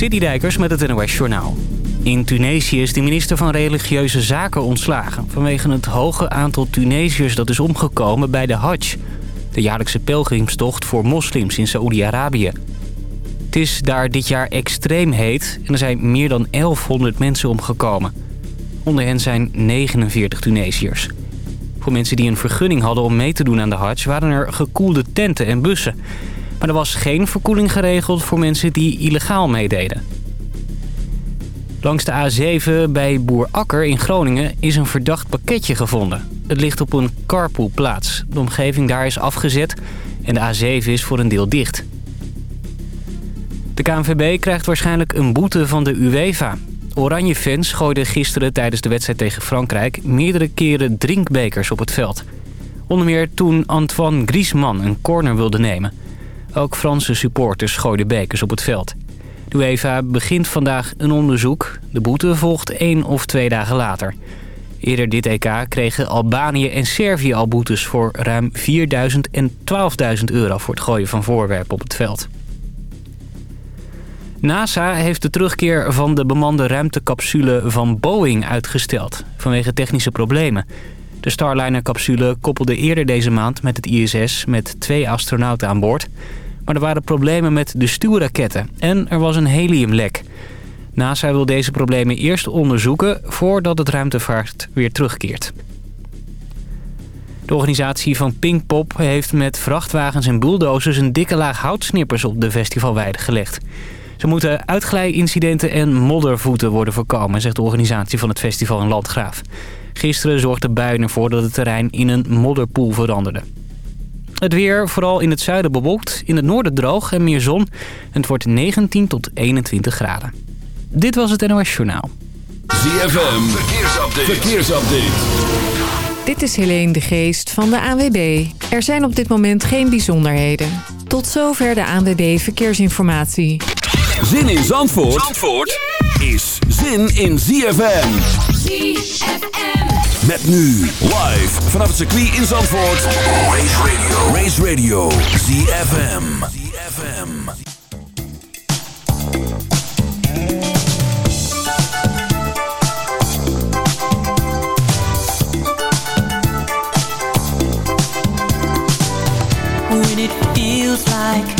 Citydijkers met het NOS Journaal. In Tunesië is de minister van Religieuze Zaken ontslagen... vanwege het hoge aantal Tunesiërs dat is omgekomen bij de Hajj... de jaarlijkse pelgrimstocht voor moslims in Saoedi-Arabië. Het is daar dit jaar extreem heet en er zijn meer dan 1100 mensen omgekomen. Onder hen zijn 49 Tunesiërs. Voor mensen die een vergunning hadden om mee te doen aan de Hajj... waren er gekoelde tenten en bussen... Maar er was geen verkoeling geregeld voor mensen die illegaal meededen. Langs de A7 bij Boer Akker in Groningen is een verdacht pakketje gevonden. Het ligt op een carpoolplaats. De omgeving daar is afgezet en de A7 is voor een deel dicht. De KNVB krijgt waarschijnlijk een boete van de UEFA. Oranje fans gooiden gisteren tijdens de wedstrijd tegen Frankrijk... meerdere keren drinkbekers op het veld. Onder meer toen Antoine Griezmann een corner wilde nemen... Ook Franse supporters gooiden bekers op het veld. De UEFA begint vandaag een onderzoek. De boete volgt één of twee dagen later. Eerder dit EK kregen Albanië en Servië al boetes voor ruim 4.000 en 12.000 euro voor het gooien van voorwerpen op het veld. NASA heeft de terugkeer van de bemande ruimtecapsule van Boeing uitgesteld... vanwege technische problemen. De Starliner-capsule koppelde eerder deze maand met het ISS met twee astronauten aan boord... Maar er waren problemen met de stuurraketten en er was een heliumlek. NASA wil deze problemen eerst onderzoeken voordat het ruimtevaart weer terugkeert. De organisatie van Pinkpop heeft met vrachtwagens en bulldozers... een dikke laag houtsnippers op de festivalweide gelegd. Ze moeten uitglijincidenten en moddervoeten worden voorkomen... zegt de organisatie van het festival in Landgraaf. Gisteren zorgde buien ervoor dat het terrein in een modderpoel veranderde. Het weer, vooral in het zuiden bewolkt, in het noorden droog en meer zon. En het wordt 19 tot 21 graden. Dit was het NOS Journaal. ZFM, verkeersupdate. verkeersupdate. Dit is Helene de Geest van de ANWB. Er zijn op dit moment geen bijzonderheden. Tot zover de ANWB Verkeersinformatie. Zin in Zandvoort, Zandvoort is zin in ZFM. ZFM. Met nu live vanaf het circuit in Zandvoort. Race Radio. Race Radio. ZFM. ZFM. When it feels like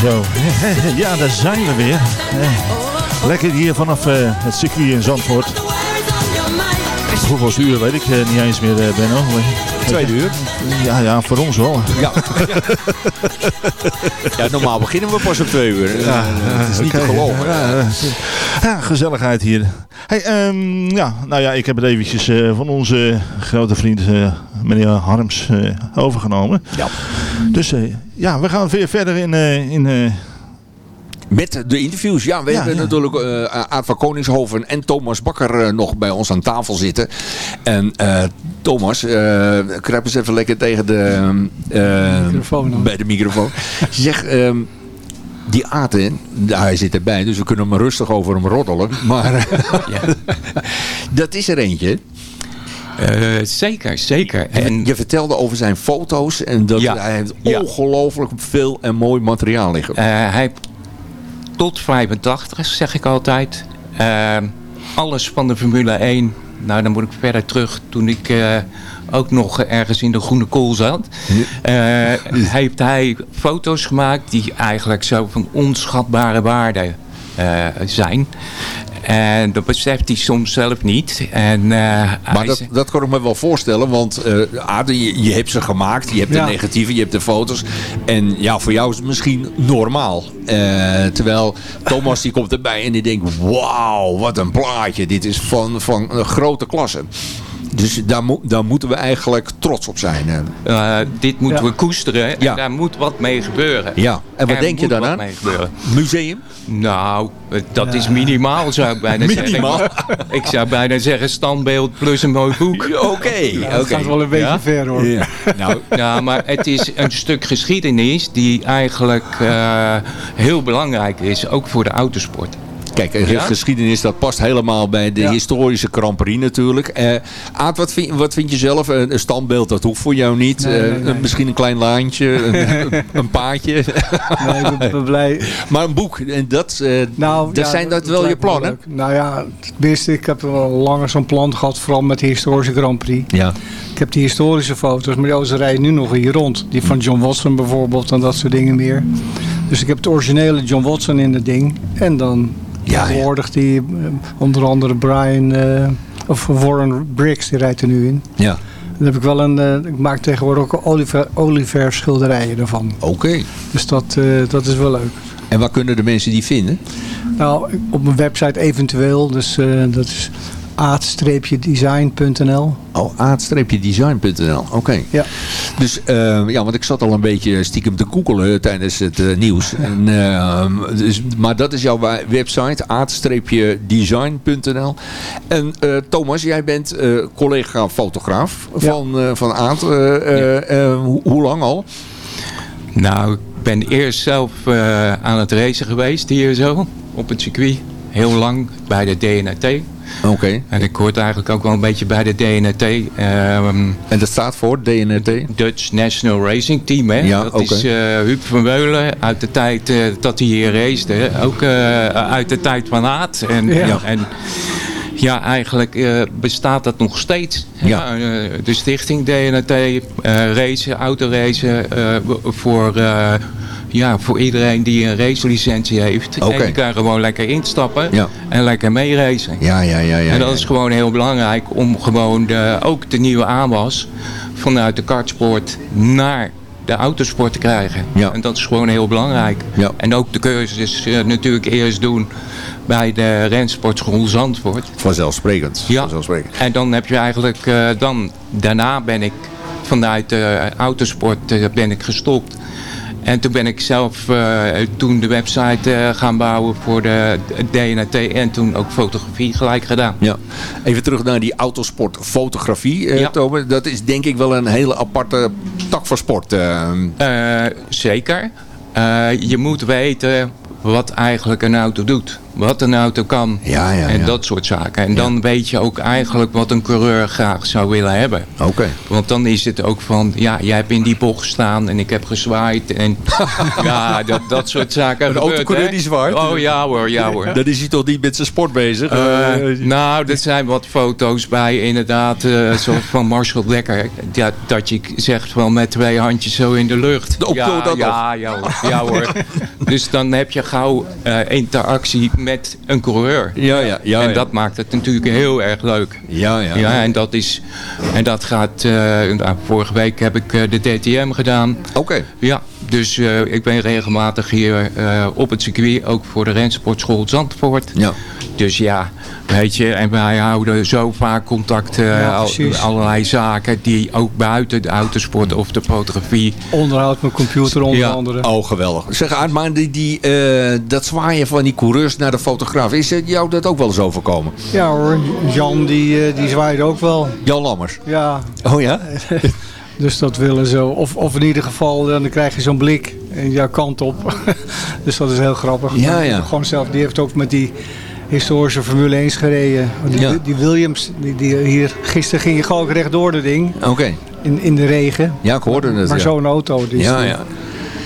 Zo, ja, daar zijn we weer. Lekker hier vanaf uh, het circuit in Zandvoort. Hoeveel uur weet ik uh, niet eens meer, uh, Benno. Tweede uur. Ja, ja, voor ons wel. Ja. ja, normaal beginnen we pas op twee uur. Ja, het is niet te geloven. Ja, ja, gezelligheid hier. Hey, um, ja, nou ja, ik heb het eventjes uh, van onze grote vriend uh, meneer Harms uh, overgenomen. Ja. Dus ja, we gaan weer verder in... in met de interviews. Ja, we hebben natuurlijk uh, Aad van Koningshoven en Thomas Bakker uh, nog bij ons aan tafel zitten. En uh, Thomas, kruip eens even lekker tegen de, microfoon bij de microfoon. zeg, um, die Aten, hij zit erbij, dus we kunnen hem rustig over hem roddelen. Maar dat is er eentje. Uh, zeker, zeker. En je vertelde over zijn foto's en dat ja, hij heeft ja. ongelooflijk veel en mooi materiaal liggen. Uh, hij tot 85, zeg ik altijd. Uh, alles van de Formule 1. Nou, dan moet ik verder terug toen ik uh, ook nog ergens in de groene kool zat. Uh, heeft hij foto's gemaakt die eigenlijk zo van onschatbare waarde uh, zijn. En dat beseft hij soms zelf niet. En, uh, maar dat, dat kan ik me wel voorstellen. Want uh, je, je, hebt ze gemaakt. Je hebt de negatieve, je hebt de foto's. En ja, voor jou is het misschien normaal. Uh, terwijl Thomas die komt erbij en die denkt... Wauw, wat een plaatje. Dit is van, van een grote klasse. Dus daar, mo daar moeten we eigenlijk trots op zijn. Uh, dit moeten we koesteren. En daar moet wat mee gebeuren. Ja. En wat denk je dan aan? Museum? Nou, dat is minimaal zou ik bijna minimaal. zeggen. ik zou bijna zeggen standbeeld plus een mooi boek. Oké. Okay, ja, dat gaat wel een beetje ver hoor. Ja. nou, ja, maar het is een stuk geschiedenis die eigenlijk uh, heel belangrijk is. Ook voor de autosport. Kijk, ja? geschiedenis dat past helemaal bij de historische Grand Prix natuurlijk. Uh, Aad, wat vind, wat vind je zelf? Een, standbeeld, dat hoeft voor jou niet. Nee, nee, nee. Uh, misschien een klein laantje, een, een, paadje. Nee, ik ben blij. Maar een boek, en dat, nou, dat ja, zijn dat, wel je plannen? Nou ja, tenminste, ik heb wel langer zo'n plan gehad, vooral met de historische Grand Prix. Ja. Ik heb die historische foto's, maar ze rijden nu nog hier rond. Die van John Watson bijvoorbeeld en dat soort dingen meer. Dus ik heb het originele John Watson in het ding. En dan ja, tegenwoordig die, eh, onder andere Brian, uh, of Warren Briggs, die rijdt er nu in. Ja. Dan heb ik wel een, uh, ik maak tegenwoordig ook Oliver, Oliver schilderijen ervan. Oké. Okay. Dus dat, dat is wel leuk. En waar kunnen de mensen die vinden? Nou, op mijn website eventueel. Dus dat is aad-design.nl. Oh, aad-design.nl. Oké. Ja. Dus uh, ja, want ik zat al een beetje stiekem te koekelen tijdens het uh, nieuws. En, uh, dus, maar dat is jouw website, aad-design.nl. En Thomas, jij bent collega fotograaf van, ja. van Aad. Ja. hoe lang al? Nou, ik ben eerst zelf aan het racen geweest hier zo, op het circuit. Heel lang bij de DNT. Oké. En ik hoort eigenlijk ook wel een beetje bij de DNRT. Um, ehm, en dat staat voor DNRT? Dutch National Racing Team. Hè? Ja, dat is uh, Huub van Meulen uit de tijd uh, dat hij hier racede. Ook uh, uit de tijd van Aad. En, ja. en ja, eigenlijk bestaat dat nog steeds. Ja. de stichting DNRT, racen, autoracen voor ja, voor iedereen die een racelicentie heeft. Okay. En die kan gewoon lekker instappen ja. en lekker meeracen. Ja, ja, ja, ja, en dat is gewoon heel belangrijk om gewoon de, ook de nieuwe aanwas vanuit de kartsport naar de autosport te krijgen. Ja. En dat is gewoon heel belangrijk. Ja. En ook de cursus uh, natuurlijk eerst doen bij de rensportschool Zandvoort. Vanzelfsprekend. Ja. Vanzelfsprekend. En dan heb je eigenlijk, uh, dan, daarna ben ik vanuit de autosport uh, ben ik gestopt. En toen ben ik zelf uh, toen de website uh, gaan bouwen voor de DNT en toen ook fotografie gelijk gedaan. Ja. Even terug naar die autosport fotografie, uh, ja. Tome. Dat is denk ik wel een hele aparte tak van sport. zeker. je moet weten wat eigenlijk een auto doet. Wat een auto kan. Ja, ja, en ja. dat soort zaken. En dan weet je ook eigenlijk wat een coureur graag zou willen hebben. Oké. Want dan is het ook van, ja, jij hebt in die bocht gestaan en ik heb gezwaaid. En ja, dat, dat soort zaken Een gebeurt, autocoureur hè? die zwaait? Oh ja hoor, ja hoor. Dan is hij toch niet met zijn sport bezig? Eh, Eh, nou, er zijn wat foto's bij, inderdaad, eh zo van Marshall Dekker. Ja, dat je zegt van met twee handjes zo in de lucht. Oh, ja, dat ja, ja, hoor. ja hoor. Dus dan heb je gauw eh, interactie met een coureur. ja, ja, ja. en dat maakt het natuurlijk heel erg leuk. Ja, ja. Ja, en dat is, en dat gaat, eh, nou, vorige week heb ik eh, de DTM gedaan. Oké. Ja, dus eh, ik ben regelmatig hier eh, op het circuit, ook voor de rensportschool Zandvoort. Ja. Dus ja, weet je, en wij houden zo vaak contact, eh, Ja, al- precies. allerlei zaken die ook buiten de autosport of de fotografie. Onderhoud mijn computer onder Ja. andere. Oh, geweldig. Zeg, Aard, maar die, die, eh, dat zwaaien van die coureurs naar de fotograaf, is het jou dat ook wel eens overkomen? Ja hoor, Jan die, die zwaait ook wel. Jan Lammers. Ja, Oh ja? dus dat willen ze. Of, of in ieder geval, dan krijg je zo'n blik in jouw kant op. dus dat is heel grappig. Ja, ja. Gewoon zelf, die heeft ook met die historische Formule 1 gereden. Die, Ja. die Williams, die, die hier, gisteren ging je gewoon rechtdoor de ding. Oké. In, in de regen. Ja, ik hoorde het. Maar ja. zo'n auto, die is Ja, ja.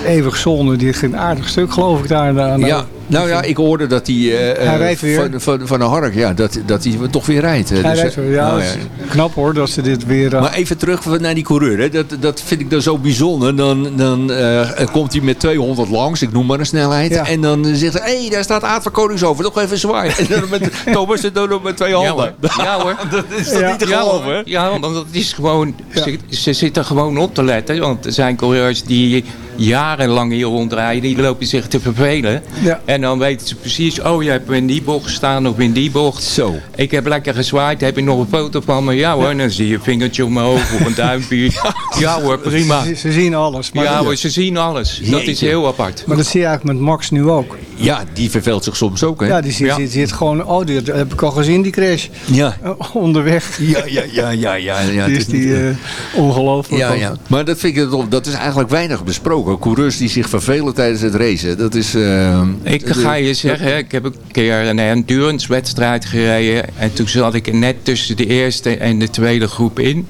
eeuwig zonde. Die ging een aardig stuk geloof ik daar. aan de- Ja, nou ja, ik hoorde dat hij, eh, Hij eh, rijdt weer. Van, van, van de Hark, ja, dat, dat hij toch weer rijdt. Hij dus, rijdt eh, wel, ja, nou is knap hoor dat ze dit weer... Maar even terug naar die coureur. Hè. Dat, dat vind ik dan zo bijzonder. Dan, dan eh, komt hij met 200 langs, ik noem maar een snelheid. Ja. En dan zegt hij, hé, hey, daar staat Aad van Koningshoven. Nog even zwaaien. En dan met, Thomas zit dan nog met twee Ja handen. hoor. Ja hoor. dat is toch Ja. niet te Ja, geloven, hè? ja, want dat is gewoon, Ja. ze, ze zitten gewoon op te letten. Want er zijn coureurs die jarenlang hier rondrijden, die lopen zich te vervelen. Ja. En dan weten ze precies, oh je hebt in die bocht gestaan of in die bocht. Zo. Ik heb lekker gezwaaid, heb je nog een foto van me? Ja hoor, en dan zie je een vingertje omhoog of een duimpje. Ja hoor, prima. Ze, ze zien alles. Maar, Ja hoor, ze zien alles. Dat is heel apart. maar dat zie je eigenlijk met Max nu ook. Ja, die verveelt zich soms ook, hè? Ja, die zit, Ja. zit, zit gewoon... Oh, die heb ik al gezien, die crash. ja. Eh, onderweg. Ja, ja, ja, ja, ja. ja, die het is die niet- eh, ongelooflijk. ja, ja. Maar dat vind ik dat is eigenlijk weinig besproken. Coureurs die zich vervelen tijdens het racen. Dat is... eh, Ik ga je zeggen, ik heb een keer een endurance wedstrijd gereden. En toen zat ik net tussen de eerste en de tweede groep in.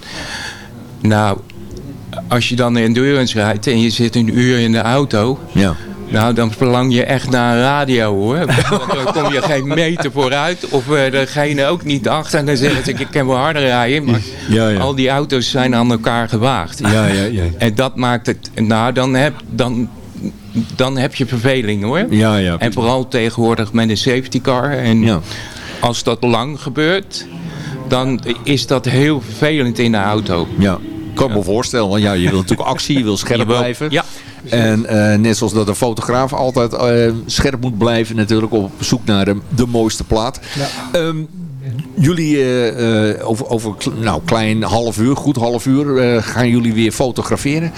Nou, als je dan een endurance rijdt en je zit een uur in de auto. Ja. Nou, dan verlang je echt naar een radio hoor. Want dan kom je geen meter vooruit. Of eh, degene ook niet achter. En dan zeggen ze, ik kan wel harder rijden. Maar Ja, ja. al die auto's zijn aan elkaar gewaagd. Ja, ja, ja. En dat maakt het... Nou, dan heb, dan, dan heb je verveling hoor. Ja, ja. En vooral tegenwoordig met een safety car. En Ja. als dat lang gebeurt, dan is dat heel vervelend in de auto. Ja, ik kan me voorstellen. Want ja, je wil natuurlijk actie, je wil scherp Je blijven. Ja, En eh, net zoals dat een fotograaf altijd eh, scherp moet blijven natuurlijk op zoek naar de, de mooiste plaat. Ehm, jullie eh, over, over nou, klein half uur, goed half uur, gaan jullie weer fotograferen.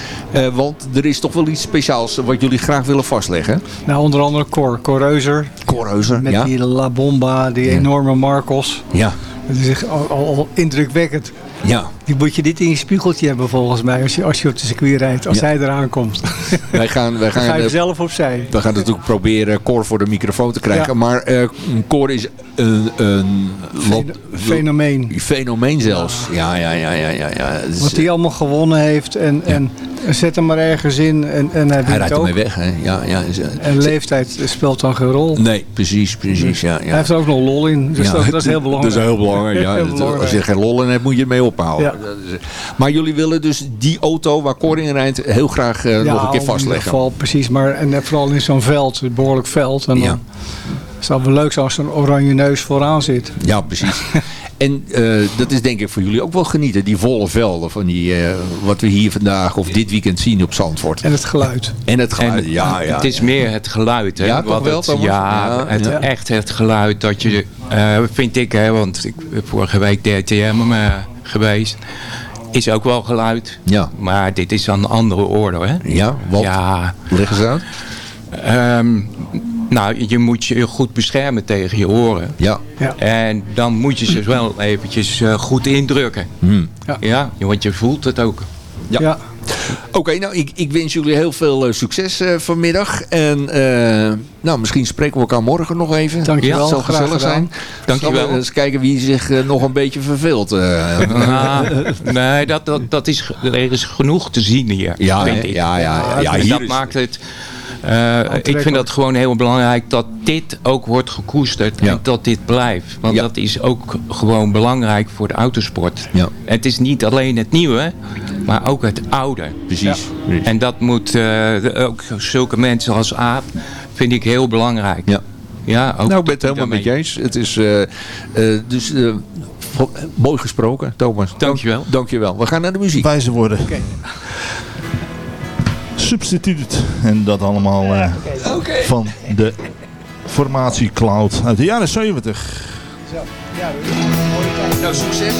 Want er is toch wel iets speciaals wat jullie graag willen vastleggen. Nou, onder andere Cor, Cor Reuser. Korreuzer, Met ja? die La Bomba, die enorme Marcos. Ja, Dat is echt al, al, al indrukwekkend. Ja. Die moet je dit in je spiegeltje hebben volgens mij. Als je, als je op de circuit rijdt. Als Ja. hij eraan komt. Wij gaan, wij gaan, ga je eh, zelf opzij. we gaan natuurlijk proberen Cor voor de microfoon te krijgen. Ja. Maar eh Cor is een, een lot- Fenomeen. fenomeen zelfs. Ja, ja, ja, ja, ja. ja. Wat hij allemaal gewonnen heeft. En, en zet hem maar ergens in. En, en hij hij rijdt ermee weg, hè? Ja, ja. is- En leeftijd speelt dan geen rol. Nee, precies, precies. Ja, ja. Hij heeft er ook nog lol in. Dus dat, dat is heel belangrijk. Dat is heel belangrijk. Ja. Heel belangrijk. Als je geen lol in hebt, moet je mee ophouden. Ja. Maar jullie willen dus die auto waar Cor in rijdt heel graag eh, nog een keer in ieder vastleggen. geval, precies. Maar en vooral in zo'n veld, een behoorlijk veld. En dan zou het wel leuk zijn als zo'n oranje neus vooraan zit. Ja, precies. En eh, dat is denk ik voor jullie ook wel genieten. Die volle velden van die, eh, wat we hier vandaag of dit weekend zien op Zandvoort. En het geluid. En het geluid. En ja, ja. Het is meer het geluid. Hè? Ja, Wat wel, het, ja, het, echt het geluid dat je, eh, vind ik, hè, want ik vorige week DTM eh, geweest, is ook wel geluid. Ja. Maar dit is aan een andere orde. Hè? Ja, wat? Ja, Leg eens uit. ehm, nou, je moet je goed beschermen tegen je oren. Ja. Ja. En dan moet je ze wel eventjes eh, goed indrukken. Hm. Ja. Ja, want je voelt het ook. Ja. Ja. Oké, nou ik, ik wens jullie heel veel succes vanmiddag. En nou, misschien spreken we elkaar morgen nog even. Dankjewel. Het zal gezellig zijn. Dankjewel. Eens kijken wie zich nog een beetje verveelt. nee, dat, dat, dat is, er is genoeg te zien hier. Ja, vind ik. ja, ja, ja, ja, en dat is- maakt het... eh, ik vind dat gewoon heel belangrijk dat dit ook wordt gekoesterd Ja. en dat dit blijft. Want Ja. dat is ook gewoon belangrijk voor de autosport. Ja. Het is niet alleen het nieuwe, maar ook het oude. Precies. En dat moet eh, ook zulke mensen als Aap vind ik heel belangrijk. Ja. Ja, ook Nou, ik ben het helemaal met je eens. Het is eh, eh, dus mooi gesproken, Thomas. Dankjewel. Dank, dankjewel. We gaan naar de muziek. Wijze woorden. Substituut. En dat allemaal eh, van de formatie Cloud uit de jaren 70. Nou, succes.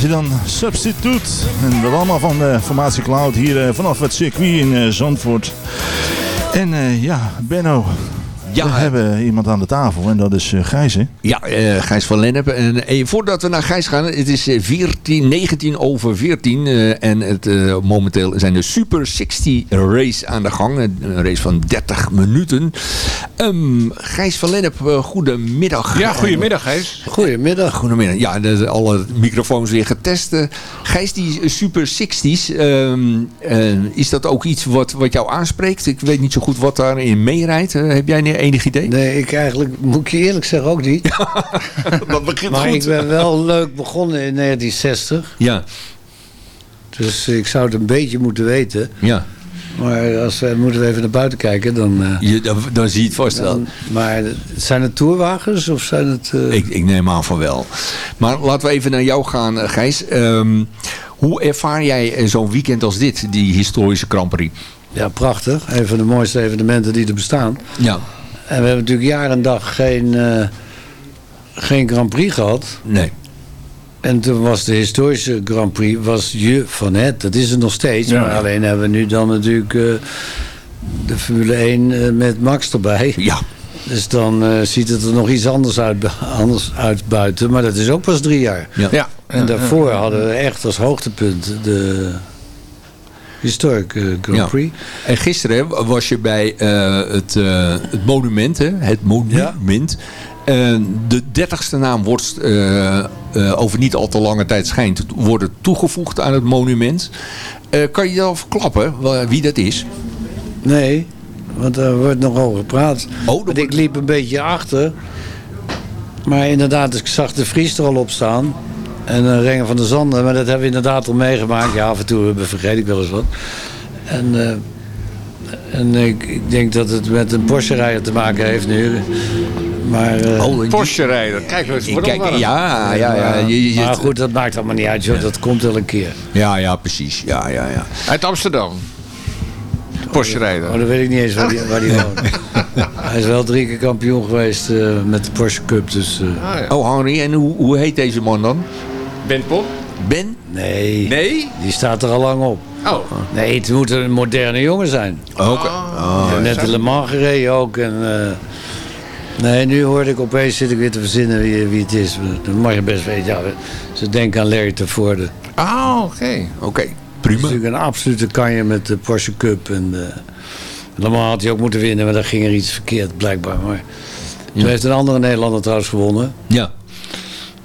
Hij dan. Substituut. En dat allemaal van de formatie Cloud hier eh, vanaf het circuit in eh, Zandvoort. En eh, ja, Benno. Ja, we hebben iemand aan de tafel en dat is eh, Gijs, hè? Ja, eh, Gijs van Lennep. En, eh, voordat we naar Gijs gaan, het is eh, 14, 19 over 14. eh, en het, eh, momenteel zijn de Super 60 race aan de gang. Een race van 30 minuten. Ehm, Gijs van Lennep, eh, goedemiddag. Ja, goedemiddag Gijs. Goedemiddag. Goedemiddag. Ja, de, alle microfoons weer getest. eh. Gijs, die Super 60's, ehm, eh, is dat ook iets wat, wat jou aanspreekt? Ik weet niet zo goed wat daarin meerijdt. Eh, heb jij enig idee? Nee, ik eigenlijk, moet ik je eerlijk zeggen, ook niet. dat begint maar goed. ik ben wel leuk begonnen in 1960. Ja. Dus ik zou het een beetje moeten weten. Ja. Maar als we, moeten we even naar buiten kijken, dan... eh, Je, dan, dan zie je het vast wel. maar zijn het tourwagens of zijn het... eh, Ik, ik neem aan van wel. Maar laten we even naar jou gaan, eh, Gijs. Ehm, hoe ervaar jij zo'n weekend als dit, die historische Grand Prix? Ja, prachtig. Een van de mooiste evenementen die er bestaan. Ja. En we hebben natuurlijk jaar en dag geen, eh, geen Grand Prix gehad. Nee. En toen was de historische Grand Prix was je van het. Dat is het nog steeds. Ja. Maar alleen hebben we nu dan natuurlijk eh, de Formule 1 eh, met Max erbij. Ja. Dus dan eh, ziet het er nog iets anders uit, anders uit buiten. Maar dat is ook pas drie jaar. Ja. Ja. En daarvoor hadden we echt als hoogtepunt de Historic eh, Grand Ja. Prix. En gisteren was je bij eh, het, eh, het monument, hè? het monument. De dertigste naam wordt over niet al te lange tijd schijnt worden toegevoegd aan het monument. Kan je al verklappen wie dat is? Nee, want er wordt nog over gepraat. Oh, Want ik liep een beetje achter. Maar inderdaad, ik zag de Vries er al op staan. En uh, Renger van der Zanden. Maar dat hebben we inderdaad al meegemaakt. Ja, af en toe eh, vergeet ik wel eens wat. En, eh, en ik, ik denk dat het met een Porsche-rijder te maken heeft nu. Maar, eh, Oh, en die- Porsche rijden. Kijk, Ik voor kijk, ja, ja, ja. Je, je- maar goed, dat maakt allemaal niet uit. Joh. Dat komt wel een keer. ja, ja, precies. Ja, ja, ja. Uit Amsterdam. Porsche rijden. Oh, dan weet ik niet eens waar die, waar die woont. Hij is wel drie keer kampioen geweest eh, met de Porsche Cup. Dus eh, Ah, ja. Oh, Henry, en hoe, hoe heet deze man dan? Ben Pop? Ben? nee, Nee? die staat er al lang op. Oh. Nee, het moet een moderne jongen zijn. Oké. Ah. Ik heb net de Le Mans gereden ook. En, eh, nee, nu hoorde ik opeens, zit ik weer te verzinnen wie, wie het is. Dan mag je best weten. Ja, ze denken aan Larry Tevoorde. Dat Ah, oké. Oké, is prima. natuurlijk een absolute kanje met de Porsche Cup. En de, Le Mans had hij ook moeten winnen, maar daar ging er iets verkeerd blijkbaar. Maar toen heeft een andere Nederlander trouwens gewonnen. Ja.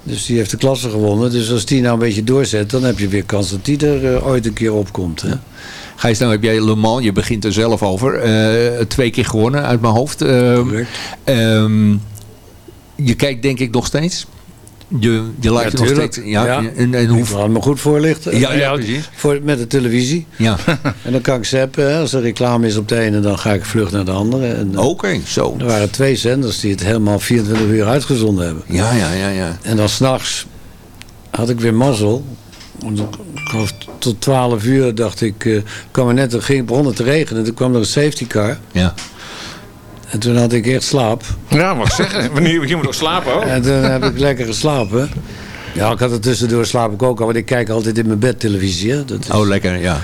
Dus die heeft de klasse gewonnen. Dus als die nou een beetje doorzet, dan heb je weer kans dat die er eh, ooit een keer opkomt. Hè? Gijs, nou heb jij Le Mans, je begint er zelf over. eh, twee keer gewonnen uit mijn hoofd. Ehm, ehm, je kijkt denk ik nog steeds. Je, je laat je nog steeds. Ja, Ja. En, en hoe, Ik me goed voorlichten. Ja, ja, precies. Voor, met de televisie. ja. En dan kan ik zappen. Hè. Als er reclame is op de ene, dan ga ik vlug naar de andere. Eh, Oké, zo. Er waren twee zenders die het helemaal 24 uur uitgezonden hebben. Ja, ja, ja, ja. En dan s'nachts had ik weer mazzel. Tot 12 uur dacht ik, eh, kwam er net, er ging, begon het te regenen. Toen kwam er een safety car. ja. En toen had ik echt slaap. Ja, wat zeggen. Wanneer je moet nog slapen hoor. En toen heb ik lekker geslapen. Ja, ik had er tussendoor slaap ik ook al, want ik kijk altijd in mijn bed televisie. Hè. Dat is, Oh, lekker, ja.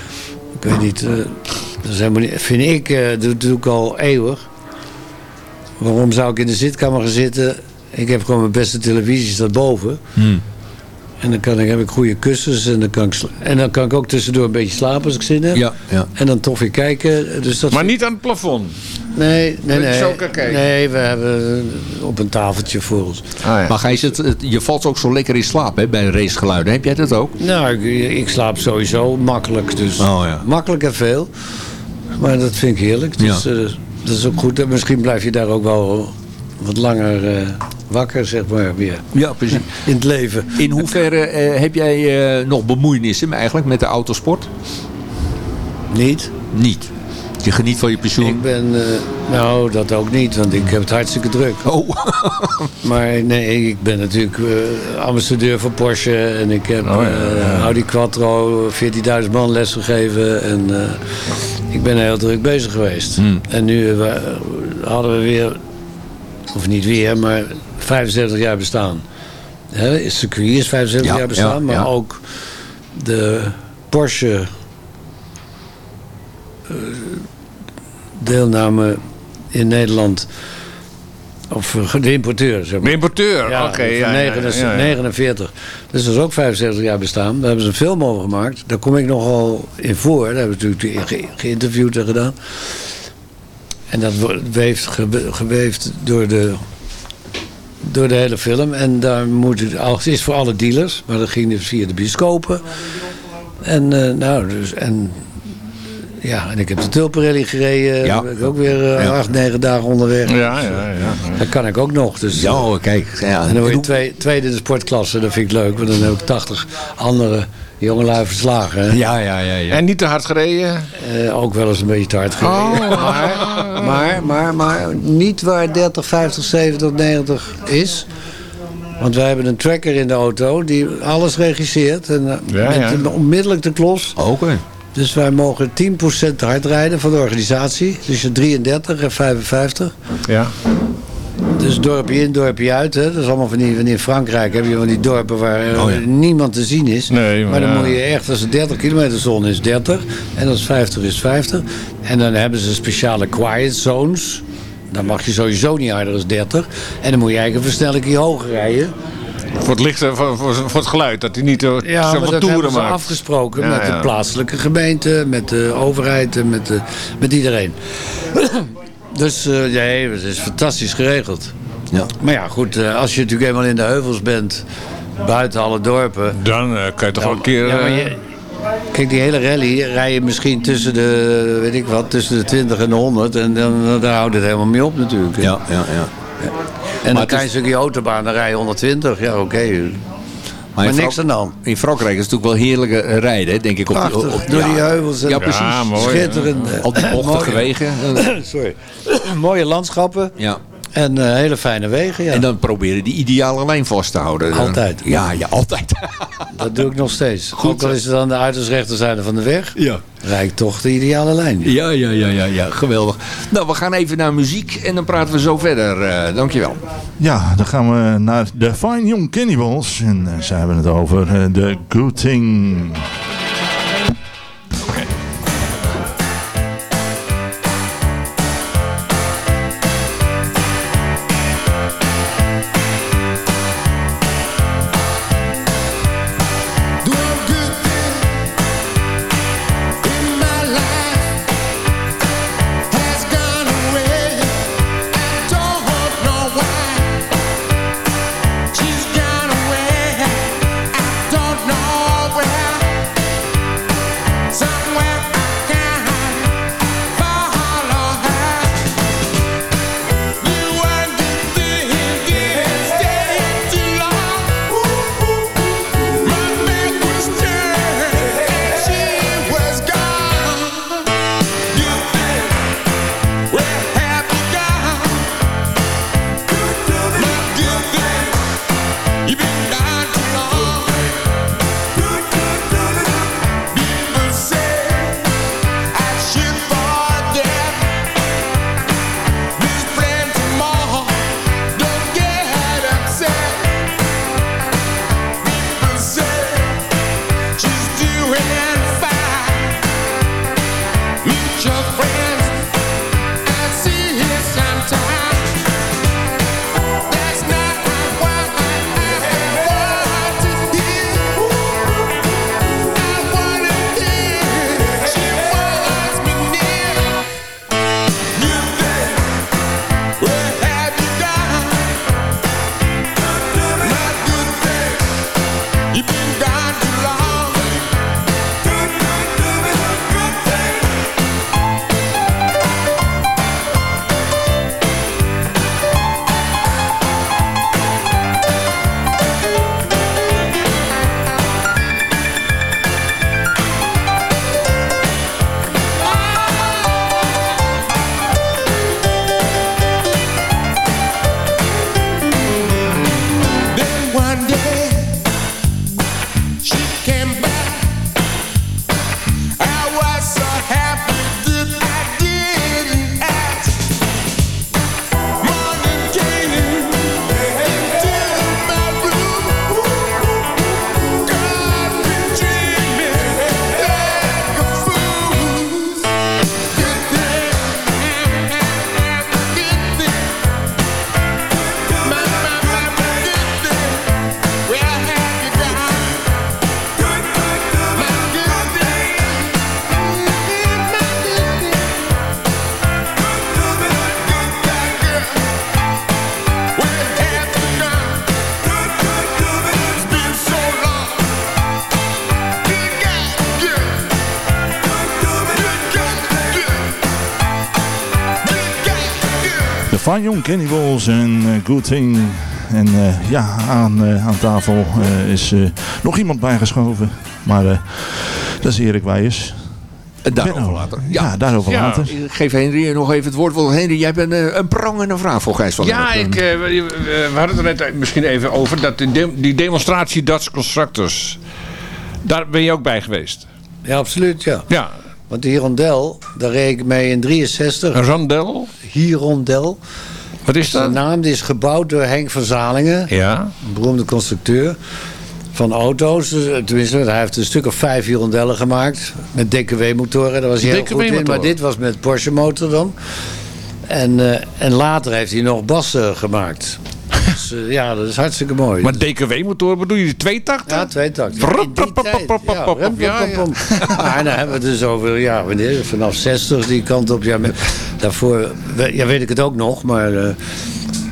Ik weet niet, eh, dat is helemaal niet vind ik, eh, dat doe ik al eeuwig. Waarom zou ik in de zitkamer gaan zitten? Ik heb gewoon mijn beste televisie staat boven. Hmm. En dan kan ik, heb ik goede kussens en dan, kan ik, sla- en dan kan ik ook tussendoor een beetje slapen als ik zin heb. Ja, ja. En dan toch weer kijken. Dus dat Maar niet aan het plafond. Nee, nee, nee. zo kan kijken. Nee, we hebben op een tafeltje voor ons. Ah, ja. Maar Gijs, het, het- je valt ook zo lekker in slaap hè, bij racegeluiden. Heb jij dat ook? Nou, ik, ik slaap sowieso makkelijk. Dus Oh, ja. makkelijk en veel. Maar dat vind ik heerlijk. Dus Ja. eh, dat is ook goed. En misschien blijf je daar ook wel wat langer eh, wakker, zeg maar, weer. Ja, precies. In het leven. In hoeverre eh, heb jij eh, nog bemoeienissen eigenlijk met de autosport? Niet? Niet. Je geniet van je pensioen. Ik ben, nou, dat ook niet, want ik heb het hartstikke druk. Oh, Maar nee, ik ben natuurlijk ambassadeur van Porsche en ik heb Oh, ja, Audi Quattro 14.000 man lesgegeven en ik ben heel druk bezig geweest. Hmm. En nu hadden we weer, of niet weer, maar 75 jaar bestaan. Hè, het circuit is 75 Ja, jaar bestaan, ja, maar ja. ook de Porsche eh, deelname in Nederland. Of eh, de importeur, zeg maar. De importeur, oké. ja, 49, ja, ja. 49. Dus dat is ook 75 jaar bestaan. Daar hebben ze een film over gemaakt. Daar kom ik nogal in voor. Daar hebben we natuurlijk ge- geïnterviewd en gedaan. En dat wordt weeft, ge- geweefd door de, door de hele film. En daar moet het, het is voor alle dealers. Maar dat ging dus via de bioscopen. En, eh, nou, dus, en, ja, en ik heb de Tulparelli gereden. Ja. Daar ben ik ook weer Ja. acht, negen dagen onderweg. Ja, ja, ja. ja. Dat kan ik ook nog. Dus, ja, kijk. Ja. en dan word je twee, tweede in de sportklasse. Dat vind ik leuk. Want dan heb ik 80 andere jongelui verslagen. Hè? Ja, ja, ja. ja. En niet te hard gereden? Eh, ook wel eens een beetje te hard gereden. Maar, maar, maar, maar niet waar 30, 50, 70, 90 is. Want wij hebben een tracker in de auto die alles regisseert. En eh, Ja, met ja. een onmiddellijk de klos. Oké. Dus wij mogen 10% te hard rijden van de organisatie. Dus je 33 en 55. Ja. Dus dorpje in, dorpje uit. Hè. Dat is allemaal van die, van in Frankrijk heb je van die dorpen waar Oh ja. niemand te zien is. Nee, maar maar dan ja. moet je echt, als het 30 kilometer zone is 30. En als het 50 is 50. En dan hebben ze speciale quiet zones. Dan mag je sowieso niet harder dan 30. En dan moet je eigenlijk een versnelling hoger rijden. Voor het licht, voor, voor, voor het geluid. Dat hij niet eh, Ja, maar dat toeren hebben maakt. afgesproken Ja, met ja. de plaatselijke gemeente, met de overheid en met, de, met iedereen. Dus eh, nee, het is fantastisch geregeld. Ja. Maar ja, goed, eh, als je natuurlijk eenmaal in de heuvels bent, buiten alle dorpen. Dan eh, kan je toch wel een keer... Ja, maar je- kijk, die hele rally rij je misschien tussen de, weet ik wat, tussen de 20 en de 100. En dan, dan houdt het helemaal mee op natuurlijk. Ja, ja, ja. En Maar een het klein is- stukje autobaan, dan rij je 120. Ja, oké. Maar, in niks aan de hand. In Frankrijk is het natuurlijk wel heerlijke rijden, denk ik. Op, die- Prachtig, op, door ja. die heuvels. en- Ja, precies. Ja, mooi. Schitterend. Al die bochtige Mooie- wegen. Sorry. Mooie landschappen Ja. En eh, hele fijne wegen. Ja. En dan proberen die ideale lijn vast te houden. Altijd. Ja, ja, altijd. Dat doe ik nog steeds. Goed, Ook al is het aan de uiterst rechterzijde van de weg, Ja. rijd ik toch de ideale lijn. Ja, ja, ja, ja, ja, geweldig. Nou, we gaan even naar muziek en dan praten we zo verder. eh dankjewel. Ja, dan gaan we naar de Fine Young Cannibals. En eh, ze hebben het over eh, The Good Thing. Fine Young Cannibals en eh, Good Thing. En eh, ja, aan, eh, aan tafel is nog iemand bijgeschoven. Maar eh, dat is Erik Weijers. Daarover Benno. later. Ja, daarover Ja. later. Ik Geef Henry nog even het woord. Want Henry, jij bent een prangende vraag voor Gijs van Ja, ik, we hadden het er net misschien even over. Dat die demonstratie Dutch Constructors. Daar ben je ook bij geweest. Ja, absoluut, ja. Ja, Want de Hirondel, daar reed ik mee in 63. een randel. Hirondel. Wat is De dat? naam die is gebouwd door Henk van Zalingen. Ja. Een beroemde constructeur van auto's. Dus, eh, Tenminste, hij heeft een stuk of vijf Hirondellen gemaakt. Met DKW-motoren. Daar was hij heel goed in. Maar dit was met Porsche-motor dan. En, eh, en later heeft hij nog bassen gemaakt. Dus eh, ja, dat is hartstikke mooi. Maar DKW-motor bedoel je die tweetakten? Ja, twee takten. Ja. Maar dan hebben we het dus over, ja, wanneer? Vanaf 60 die kant op. Ja, daarvoor ja, weet ik het ook nog, maar... eh,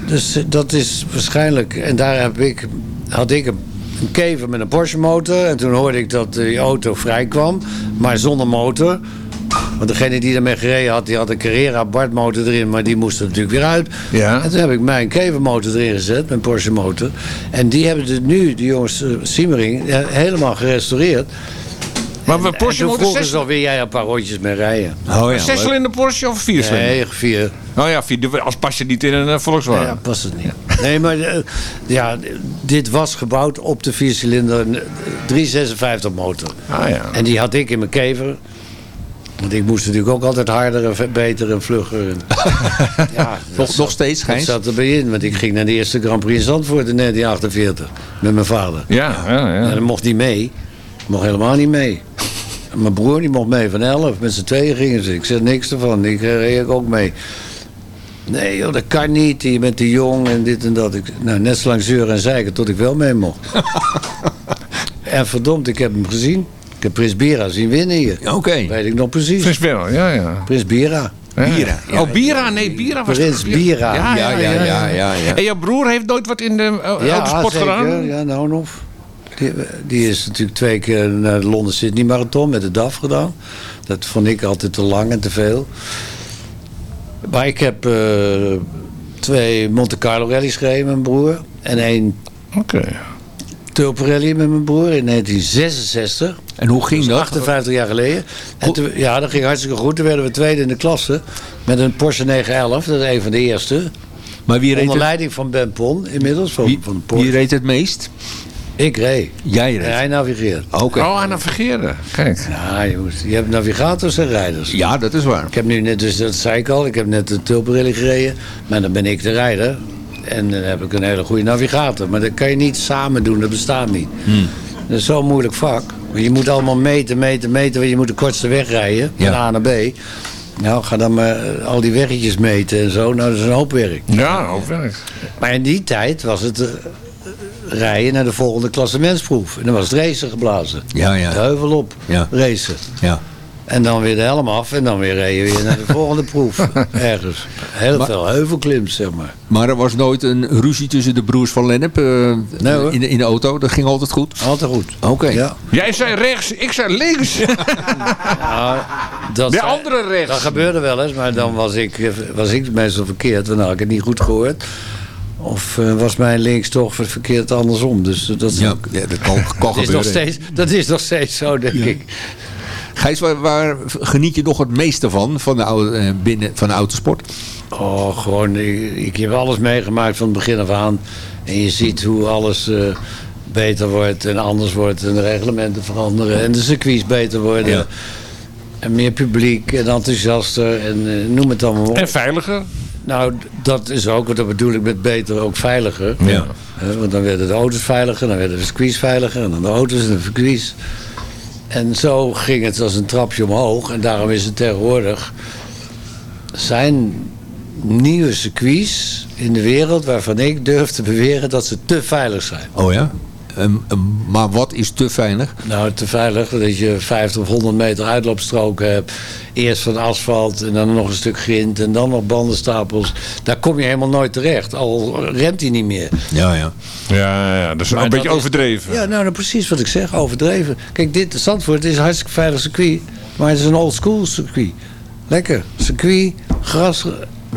dus eh, dat is waarschijnlijk... En daar heb ik, had ik een, een kever met een Porsche motor. En toen hoorde ik dat die auto vrij kwam, maar zonder motor. Want degene die ermee gereden had, die had een Carrera Bart motor erin, maar die moest er natuurlijk weer uit. Ja. En toen heb ik mijn kevermotor erin gezet, mijn Porsche motor. En die hebben het nu, die jongens uh, Siemering, eh, helemaal gerestaureerd. Maar we En Porsche toen motor vroegen zes, ze al, wil jij een paar rondjes mee rijden? Oh ja, zes Porsche of vier cilinder? Nee, vier. Oh ja, vier. Als pas je niet in een eh, Volkswagen. Ja, past het niet. Nee, maar eh, ja, dit was gebouwd op de viercilinder eh, 356 motor. Ah ja. En die had ik in mijn kever. Want ik moest natuurlijk ook altijd harder en beter en vlugger. En, ja, dat Nog, nog steeds, Dat Gijs? zat erbij in, want ik ging naar de eerste Grand Prix in Zandvoort in 1948 met mijn vader. Ja, ja, En ja. dan mocht hij mee. Mocht helemaal niet mee. En mijn broer die mocht mee van 11. Met z'n tweeën gingen ze. Ik zeg niks ervan. Ik eh, reed ook mee. Nee joh, dat kan niet. Je bent te jong en dit en dat. Ik, nou, net zo lang zeuren en zeiken tot ik wel mee mocht. en verdomd, ik heb hem gezien. Ik heb Prins Bira zien winnen hier. Oké. Weet ik nog precies. Fris Benno, ja, ja. Prins Bira. Ja. Bira, ja. oh, Bira, nee, Bira was Prins. Bira. Ja, ja, ja. ja, ja, ja. En jouw broer heeft nooit wat in de uh, Ja, autosport zeker. gedaan? Ja, nou nog. Die, die is natuurlijk twee keer naar de Londen Sydney Marathon met de DAF gedaan. Dat vond ik altijd te lang en te veel. Maar ik heb eh, twee Monte Carlo rallies gereden met mijn broer. En één Oké. Tulpenrally met mijn broer in 1966. En hoe ging Dat is dat? 58 jaar geleden. En toen- ja, dat ging hartstikke goed. Toen werden we tweede in de klasse. Met een Porsche 911. Dat is een van de eerste. Maar wie reed, Onder het, leiding van Ben Pon inmiddels. Van, wie, van de Porsche. wie reed het meest? Ik reed. Jij En reed. hij navigeert. Oké. Oh, aan navigeren. Kijk. Ja, je, hebt navigators en rijders. Ja, dat is waar. Ik heb nu net, dus dat zei ik al, ik heb net de Tulpenrally gereden. Maar dan ben ik de rijder. En dan heb ik een hele goede navigator. Maar dat kan je niet samen doen, dat bestaat niet. Dat is zo'n moeilijk vak. Je moet allemaal meten, meten, meten. Want je moet de kortste weg rijden, van Ja. A naar B. Nou, ga dan maar eh, al die weggetjes meten en zo. Nou, dat is een hoop werk. Ja, ook werk. Maar in die tijd was het eh, rijden naar de volgende klassementsproef. En dan was het racen geblazen. Ja, ja. De heuvel op, Ja. racen. Ja. En dan weer de helm af en dan weer reden we weer naar de volgende proef. Ergens. Heel Maar- veel heuvelklims, zeg maar. Maar er was nooit een ruzie tussen de broers van Lennep eh, Nee, hoor. in, de, in de auto. Dat ging altijd goed. Altijd goed. Oké. Ja. Jij zei rechts, ik zei links. Nou, dat De zei- andere rechts. Dat gebeurde wel eens, maar dan was ik, eh, was ik meestal verkeerd. Want dan had ik het niet goed gehoord. Of eh, was mijn links toch verkeerd andersom. Dus dat, is Ja, ja, dat kan, kan dat, is nog steeds, dat is nog steeds zo, denk ik. Gijs, waar, waar geniet je nog het meeste van, van de, oude, eh, binnen, van de autosport? Oh, gewoon, ik, ik heb alles meegemaakt van het begin af aan. En je ziet hoe alles eh, beter wordt en anders wordt. En de reglementen veranderen. En de circuits beter worden. Ja. En meer publiek en enthousiaster. En eh, noem het allemaal op. En veiliger. Nou, dat is ook, wat dat bedoel ik met beter, ook veiliger. Ja. Hè, want dan werden de auto's veiliger, dan werden de circuits veiliger. En dan de auto's en de circuits. En zo ging het als een trapje omhoog. En daarom is het tegenwoordig... zijn nieuwe circuits in de wereld... waarvan ik durf te beweren dat ze te veilig zijn. Oh ja? Ehm, ehm, maar wat is te veilig? Nou, te veilig dat je 50 of 100 meter uitloopstroken hebt. Eerst van asfalt en dan nog een stuk grind en dan nog bandenstapels. Daar kom je helemaal nooit terecht. Al remt hij niet meer. Ja, ja. Ja, ja, dat is Maar een beetje is- overdreven. Ja, nou, nou, precies wat ik zeg. Overdreven. Kijk, dit, Zandvoort is een hartstikke veilig circuit. Maar het is een old school circuit. Lekker. Circuit, gras.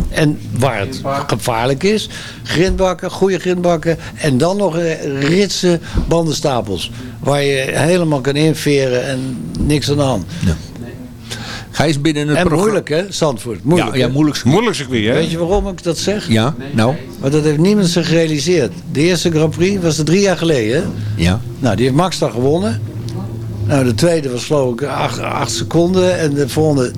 En waar het gevaarlijk is, grindbakken, goede grindbakken. En dan nog eh, ritse bandenstapels. Waar je helemaal kan inveren en niks aan de hand. Gijs binnen het En programma- moeilijk hè, Zandvoort. Moeilijk, Ja, ja, moeilijk. Moeilijk circuit, hè? Weet je waarom ik dat zeg? Ja, nou. Maar dat heeft niemand zich gerealiseerd. De eerste Grand Prix was er drie jaar geleden. hè? Ja. Nou, die heeft Max dan gewonnen. Nou, de tweede was geloof ik acht, acht seconden. En de volgende